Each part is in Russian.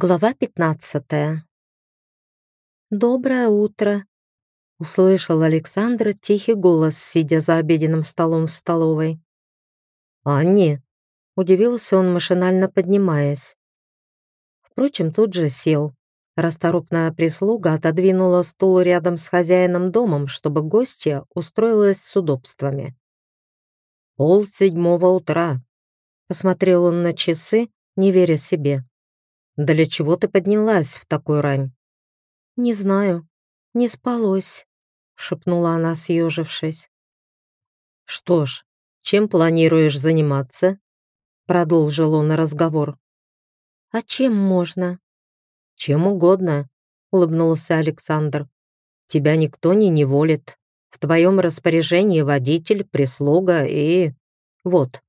Глава пятнадцатая. «Доброе утро!» — услышал Александр тихий голос, сидя за обеденным столом в столовой. «Анни!» — удивился он, машинально поднимаясь. Впрочем, тут же сел. Расторопная прислуга отодвинула стул рядом с хозяином домом, чтобы гостья устроилась с удобствами. «Пол седьмого утра», — посмотрел он на часы, не веря себе. «Для чего ты поднялась в такую рань?» «Не знаю. Не спалось», — шепнула она, съежившись. «Что ж, чем планируешь заниматься?» Продолжил он разговор. «А чем можно?» «Чем угодно», — улыбнулся Александр. «Тебя никто не неволит. В твоем распоряжении водитель, прислуга и... Вот».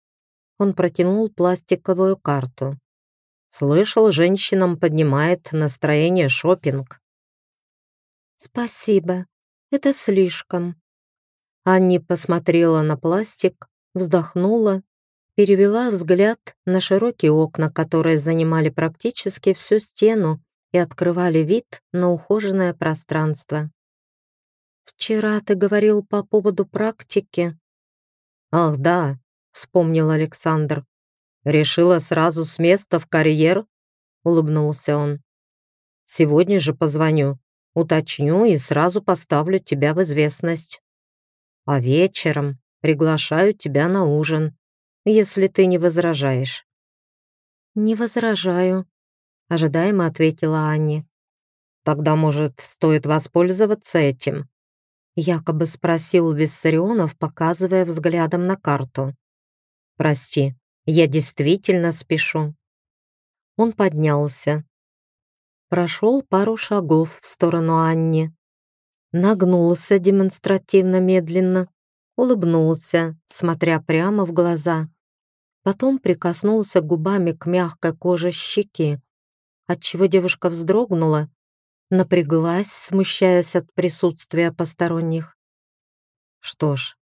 Он протянул пластиковую карту. Слышал, женщинам поднимает настроение шопинг. «Спасибо, это слишком». Анни посмотрела на пластик, вздохнула, перевела взгляд на широкие окна, которые занимали практически всю стену и открывали вид на ухоженное пространство. «Вчера ты говорил по поводу практики». «Ах, да», — вспомнил Александр. «Решила сразу с места в карьер?» — улыбнулся он. «Сегодня же позвоню, уточню и сразу поставлю тебя в известность. А вечером приглашаю тебя на ужин, если ты не возражаешь». «Не возражаю», — ожидаемо ответила Анни. «Тогда, может, стоит воспользоваться этим?» Якобы спросил Виссарионов, показывая взглядом на карту. «Прости, я действительно спешу». Он поднялся. Прошел пару шагов в сторону Анни. Нагнулся демонстративно медленно, улыбнулся, смотря прямо в глаза. Потом прикоснулся губами к мягкой коже щеки, отчего девушка вздрогнула, напряглась, смущаясь от присутствия посторонних. Что ж,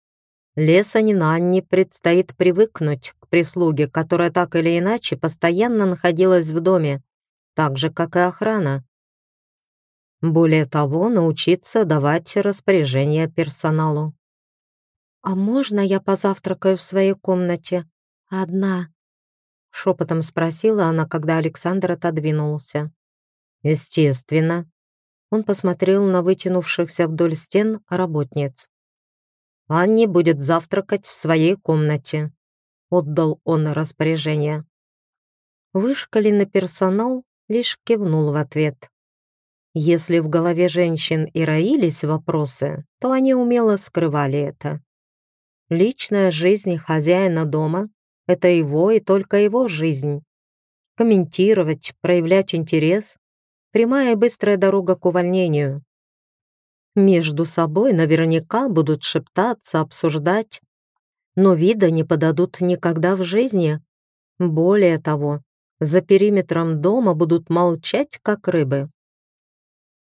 Лесанин Анне предстоит привыкнуть к прислуге, которая так или иначе постоянно находилась в доме, так же, как и охрана. Более того, научиться давать распоряжения персоналу. «А можно я позавтракаю в своей комнате? Одна?» Шепотом спросила она, когда Александр отодвинулся. «Естественно». Он посмотрел на вытянувшихся вдоль стен работниц. Анни будет завтракать в своей комнате», — отдал он распоряжение. Вышкаленный персонал лишь кивнул в ответ. Если в голове женщин и роились вопросы, то они умело скрывали это. Личная жизнь хозяина дома — это его и только его жизнь. Комментировать, проявлять интерес — прямая и быстрая дорога к увольнению. Между собой наверняка будут шептаться, обсуждать, но вида не подадут никогда в жизни. Более того, за периметром дома будут молчать, как рыбы.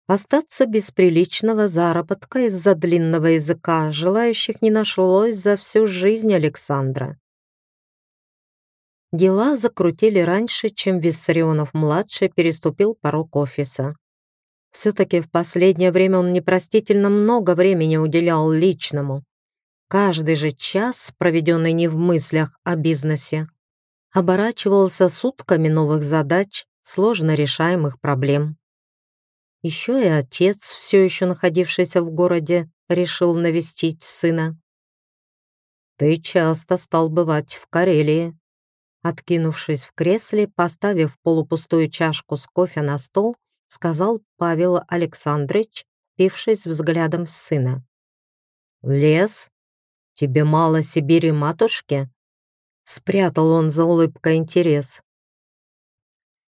Остаться без приличного заработка из-за длинного языка желающих не нашлось за всю жизнь Александра. Дела закрутили раньше, чем Виссарионов-младший переступил порог офиса. Все-таки в последнее время он непростительно много времени уделял личному. Каждый же час, проведенный не в мыслях о бизнесе, оборачивался сутками новых задач, сложно решаемых проблем. Еще и отец, все еще находившийся в городе, решил навестить сына. «Ты часто стал бывать в Карелии», Откинувшись в кресле, поставив полупустую чашку с кофе на стол, сказал Павел Александрович, пившись взглядом сына. «Лес? Тебе мало Сибири матушки?» Спрятал он за улыбкой интерес.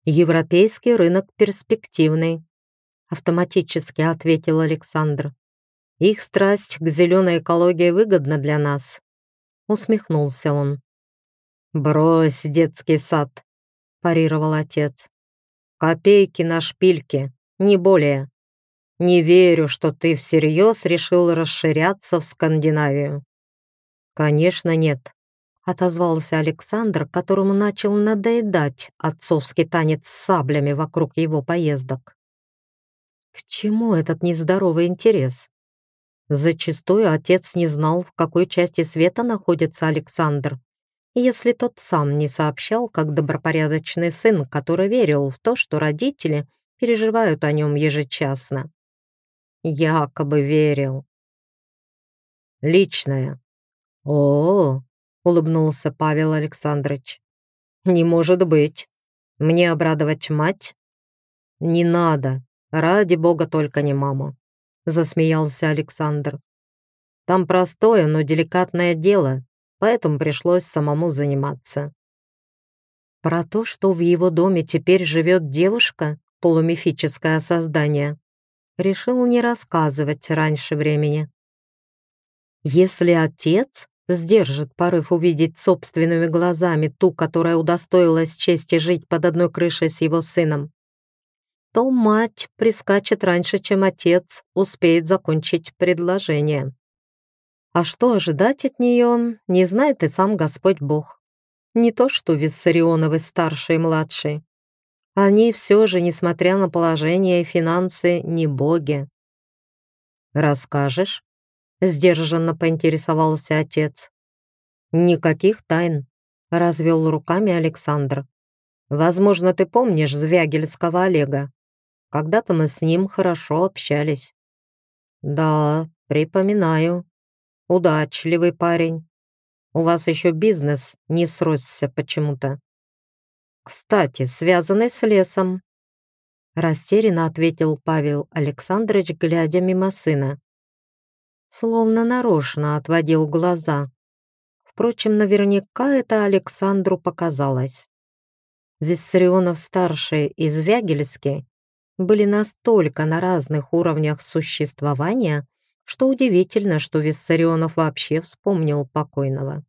«Европейский рынок перспективный», автоматически ответил Александр. «Их страсть к зеленой экологии выгодна для нас», усмехнулся он. «Брось детский сад», парировал отец. Копейки на шпильке, не более. Не верю, что ты всерьез решил расширяться в Скандинавию. Конечно, нет. отозвался Александр, которому начал надоедать отцовский танец с саблями вокруг его поездок. К чему этот нездоровый интерес? Зачастую отец не знал, в какой части света находится Александр, если тот сам не сообщал, как добропорядочный сын, который верил в то, что родители переживают о нем ежечасно. Якобы верил. Личное. О, -о, -о улыбнулся Павел Александрович. Не может быть. Мне обрадовать мать? Не надо. Ради бога только не маму. Засмеялся Александр. Там простое, но деликатное дело, поэтому пришлось самому заниматься. Про то, что в его доме теперь живет девушка, полумифическое создание, решил не рассказывать раньше времени. Если отец сдержит порыв увидеть собственными глазами ту, которая удостоилась чести жить под одной крышей с его сыном, то мать прискачет раньше, чем отец успеет закончить предложение. А что ожидать от нее, не знает и сам Господь Бог. Не то что Виссарионовы старшие и младшие. Они все же, несмотря на положение и финансы, не боги. «Расскажешь?» — сдержанно поинтересовался отец. «Никаких тайн», — развел руками Александр. «Возможно, ты помнишь Звягельского Олега. Когда-то мы с ним хорошо общались». «Да, припоминаю. Удачливый парень. У вас еще бизнес не сросся почему-то. Кстати, связанный с лесом». Растерянно ответил Павел Александрович, глядя мимо сына словно нарочно отводил глаза. Впрочем, наверняка это Александру показалось. Виссарионов-старший и Звягельский были настолько на разных уровнях существования, что удивительно, что Виссарионов вообще вспомнил покойного.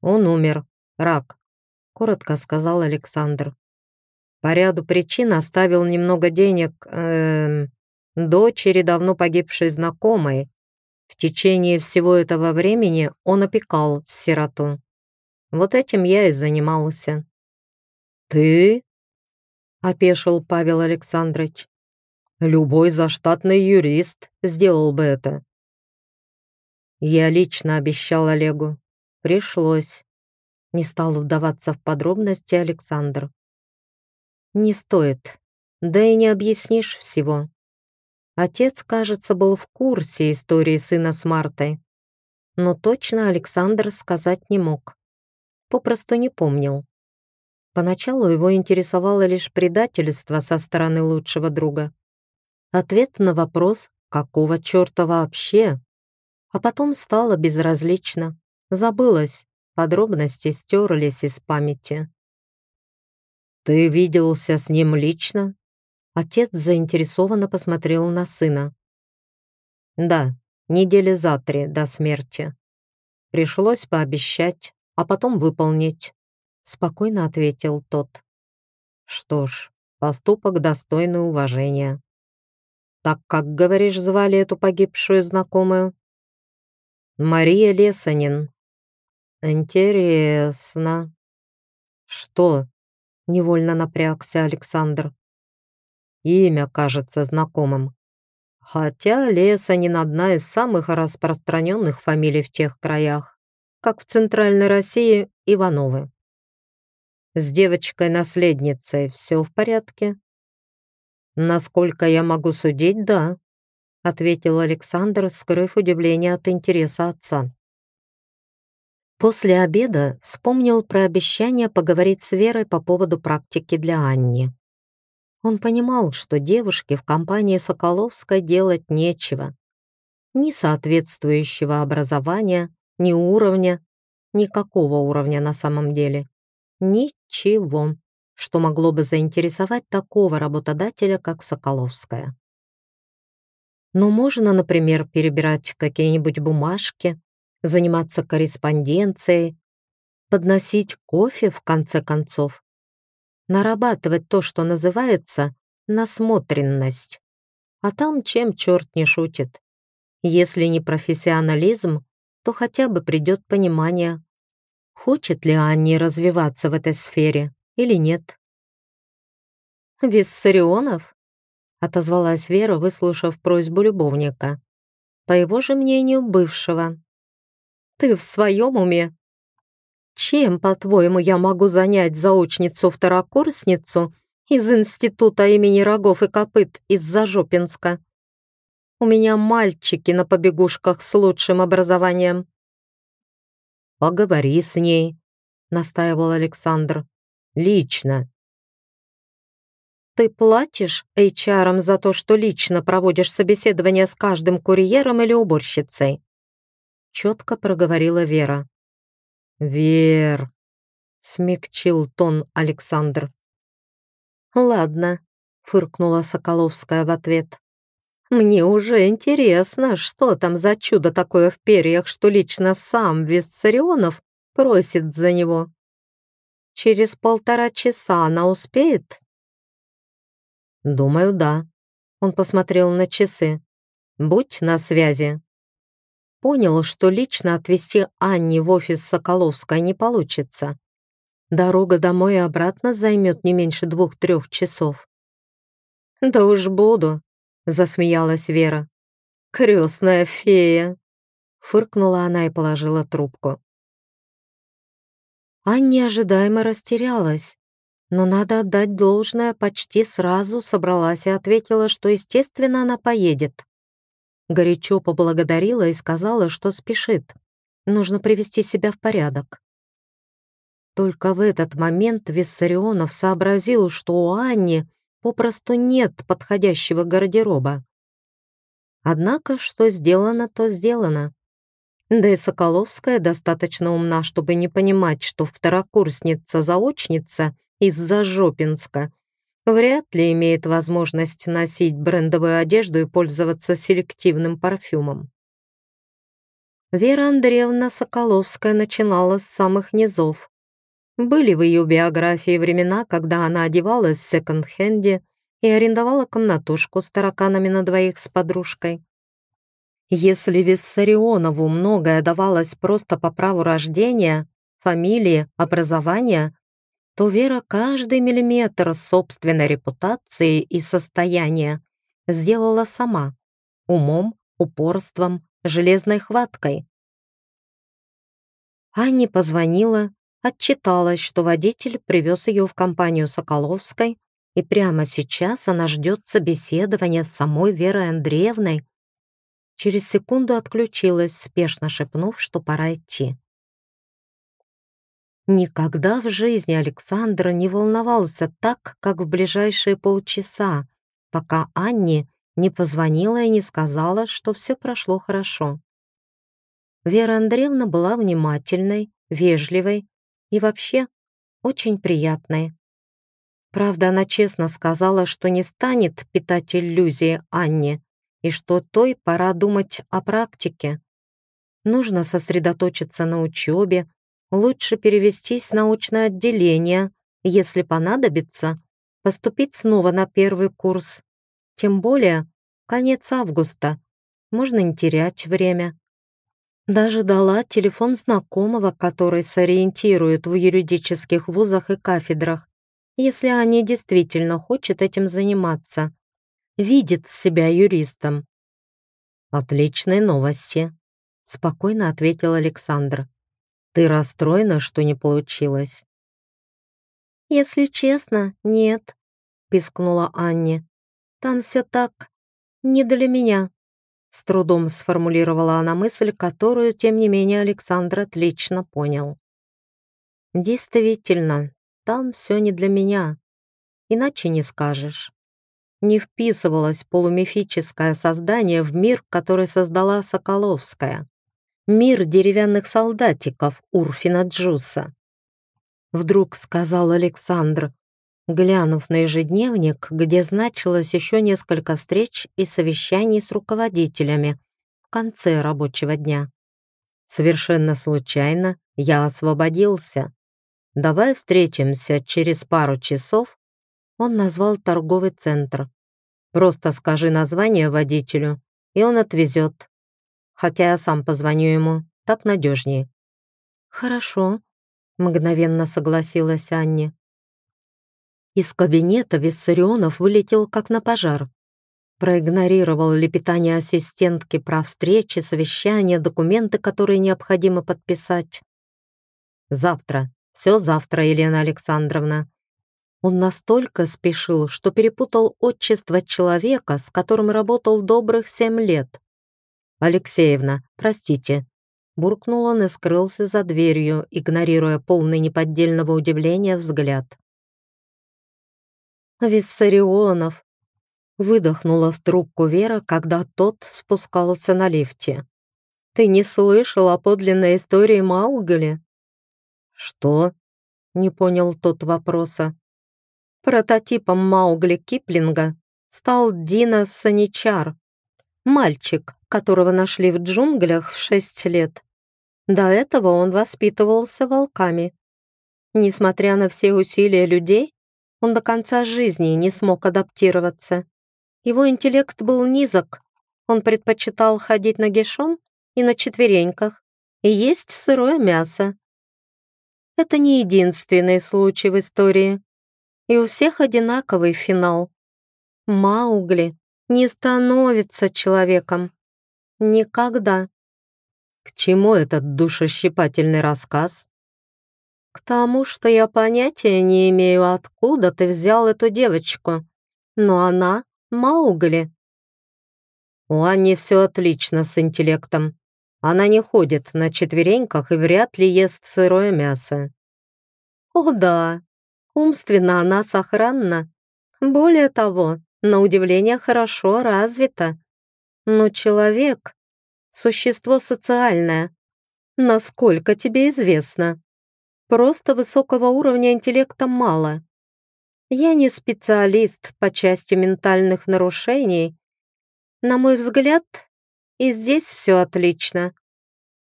«Он умер. Рак», — коротко сказал Александр. По ряду причин оставил немного денег э, дочери давно погибшей знакомой, в течение всего этого времени он опекал сироту. Вот этим я и занимался. «Ты?» — опешил Павел Александрович. «Любой заштатный юрист сделал бы это». Я лично обещал Олегу. Пришлось. Не стал вдаваться в подробности Александр. «Не стоит. Да и не объяснишь всего. Отец, кажется, был в курсе истории сына с Мартой, но точно Александр сказать не мог. Попросту не помнил. Поначалу его интересовало лишь предательство со стороны лучшего друга. Ответ на вопрос «какого черта вообще?» А потом стало безразлично, забылось, подробности стерлись из памяти. «Ты виделся с ним лично?» Отец заинтересованно посмотрел на сына. «Да, недели за три до смерти. Пришлось пообещать, а потом выполнить», — спокойно ответил тот. «Что ж, поступок достойный уважения. Так как, говоришь, звали эту погибшую знакомую?» «Мария Лесанин». «Интересно». «Что?» — невольно напрягся Александр. Имя кажется знакомым. Хотя Лесанин одна из самых распространенных фамилий в тех краях, как в Центральной России Ивановы. С девочкой-наследницей все в порядке? Насколько я могу судить, да, ответил Александр, скрыв удивление от интереса отца. После обеда вспомнил про обещание поговорить с Верой по поводу практики для Анни. Он понимал, что девушке в компании Соколовской делать нечего. Ни соответствующего образования, ни уровня, никакого уровня на самом деле. Ничего, что могло бы заинтересовать такого работодателя, как Соколовская. Но можно, например, перебирать какие-нибудь бумажки, заниматься корреспонденцией, подносить кофе, в конце концов нарабатывать то, что называется насмотренность. А там чем черт не шутит. Если не профессионализм, то хотя бы придет понимание. хочет ли Анне развиваться в этой сфере или нет. «Виссарионов?» — отозвалась Вера, выслушав просьбу любовника. По его же мнению, бывшего. «Ты в своем уме? Чем, по-твоему, я могу занять заочницу-второкурсницу из института имени Рогов и Копыт из Зажопинска? У меня мальчики на побегушках с лучшим образованием». «Поговори с ней», — настаивал Александр. «Лично». «Ты платишь HR за то, что лично проводишь собеседование с каждым курьером или уборщицей?» Четко проговорила Вера. «Вер», — смягчил тон Александр. «Ладно», — фыркнула Соколовская в ответ. Мне уже интересно, что там за чудо такое в перьях, что лично сам Виссарионов просит за него. Через полтора часа она успеет? Думаю, да. Он посмотрел на часы. Будь на связи. Понял, что лично отвезти Анне в офис Соколовской не получится. Дорога домой и обратно займет не меньше двух-трех часов. «Да уж буду», засмеялась Вера. «Крестная фея!» Фыркнула она и положила трубку. Анне ожидаемо растерялась, но надо отдать должное, почти сразу собралась и ответила, что, естественно, она поедет. Горячо поблагодарила и сказала, что спешит. Нужно привести себя в порядок. Только в этот момент Виссарионов сообразил, что у Анни попросту нет подходящего гардероба. Однако, что сделано, то сделано. Да и Соколовская достаточно умна, чтобы не понимать, что второкурсница-заочница из Зажопинска вряд ли имеет возможность носить брендовую одежду и пользоваться селективным парфюмом. Вера Андреевна Соколовская начинала с самых низов. Были в ее биографии времена, когда она одевалась в секонд-хенде и арендовала комнатушку с тараканами на двоих с подружкой. Если Виссарионову многое давалось просто по праву рождения, фамилии, образования, то Вера каждый миллиметр собственной репутации и состояния сделала сама, умом, упорством, железной хваткой. Анне позвонила, отчиталась, что водитель привез ее в компанию Соколовской, и прямо сейчас она ждет собеседования с самой Верой Андреевной. Через секунду отключилась, спешно шепнув, что пора идти. Никогда в жизни Александра не волновался так, как в ближайшие полчаса, пока Анне не позвонила и не сказала, что все прошло хорошо. Вера Андреевна была внимательной, вежливой и вообще очень приятная. Правда, она честно сказала, что не станет питать иллюзии Анне и что той пора думать о практике. Нужно сосредоточиться на учебе, лучше перевестись в научное отделение, если понадобится, поступить снова на первый курс. Тем более, конец августа, можно не терять время. Даже дала телефон знакомого, который сориентирует в юридических вузах и кафедрах, если Аня действительно хочет этим заниматься. Видит себя юристом. «Отличные новости», — спокойно ответил Александр. «Ты расстроена, что не получилось?» «Если честно, нет», — пискнула Анне. «Там все так, не для меня». С трудом сформулировала она мысль, которую, тем не менее, Александр отлично понял. Действительно, там все не для меня. Иначе не скажешь. Не вписывалось полумифическое создание в мир, который создала Соколовская. Мир деревянных солдатиков Урфина Джуса. Вдруг сказал Александр, глянув на ежедневник, где значилось еще несколько встреч и совещаний с руководителями в конце рабочего дня. Совершенно случайно я освободился. Давай встретимся через пару часов. Он назвал торговый центр. Просто скажи название водителю, и он отвезет. Хотя я сам позвоню ему, так надежнее. Хорошо, мгновенно согласилась Анне. Из кабинета Виссарионов вылетел как на пожар. Проигнорировал лепетание ассистентки про встречи, совещания, документы, которые необходимо подписать. «Завтра. Все завтра, Елена Александровна». Он настолько спешил, что перепутал отчество человека, с которым работал добрых семь лет. «Алексеевна, простите». Буркнул он и скрылся за дверью, игнорируя полный неподдельного удивления взгляд. Виссарионов!» Выдохнула в трубку Вера, когда тот спускался на лифте. «Ты не слышал о подлинной истории Маугли?» «Что?» — не понял тот вопроса. Прототипом Маугли Киплинга стал Дина Саничар, мальчик, которого нашли в джунглях в шесть лет. До этого он воспитывался волками. Несмотря на все усилия людей, он до конца жизни не смог адаптироваться. Его интеллект был низок. Он предпочитал ходить на нагишом и на четвереньках и есть сырое мясо. Это не единственный случай в истории. И у всех одинаковый финал. Маугли не становится человеком. Никогда. К чему этот душещипательный рассказ? К тому, что я понятия не имею, откуда ты взял эту девочку. Но она Маугли. У Анни все отлично с интеллектом. Она не ходит на четвереньках и вряд ли ест сырое мясо. О да, умственно она сохранна. Более того, на удивление хорошо развита. Но человек — существо социальное. Насколько тебе известно? Просто высокого уровня интеллекта мало. Я не специалист по части ментальных нарушений. На мой взгляд, и здесь все отлично.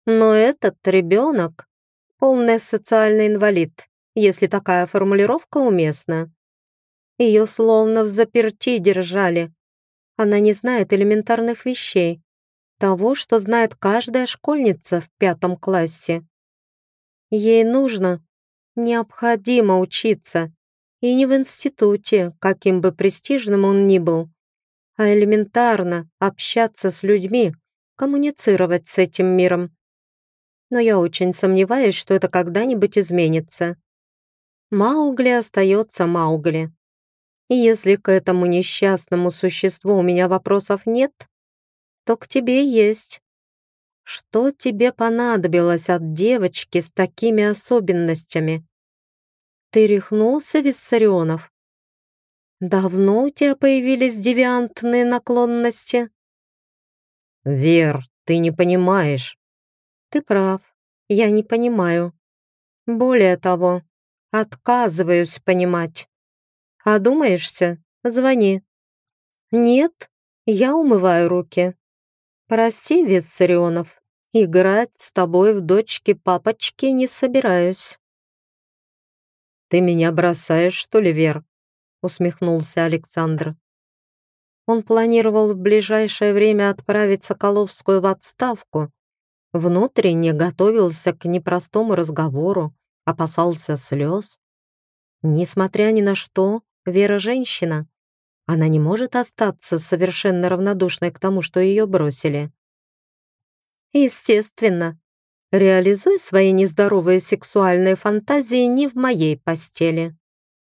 Но этот ребенок — полный социальный инвалид, если такая формулировка уместна. Ее словно в заперти держали. Она не знает элементарных вещей, того, что знает каждая школьница в пятом классе. Ей нужно, необходимо учиться. И не в институте, каким бы престижным он ни был, а элементарно общаться с людьми, коммуницировать с этим миром. Но я очень сомневаюсь, что это когда-нибудь изменится. Маугли остается Маугли. И если к этому несчастному существу у меня вопросов нет, то к тебе есть. Что тебе понадобилось от девочки с такими особенностями? Ты рехнулся, Виссарионов? Давно у тебя появились девиантные наклонности? Вер, ты не понимаешь. Ты прав, я не понимаю. Более того, отказываюсь понимать. Одумаешься? Звони. Нет, я умываю руки. Прости, Виссарионов, играть с тобой в дочки-папочки не собираюсь. «Ты меня бросаешь, что ли, Вер?» усмехнулся Александр. Он планировал в ближайшее время отправить Соколовскую в отставку. Внутренне готовился к непростому разговору, опасался слез. Несмотря ни на что, Вера женщина. Она не может остаться совершенно равнодушной к тому, что ее бросили. Естественно. Реализуй свои нездоровые сексуальные фантазии не в моей постели.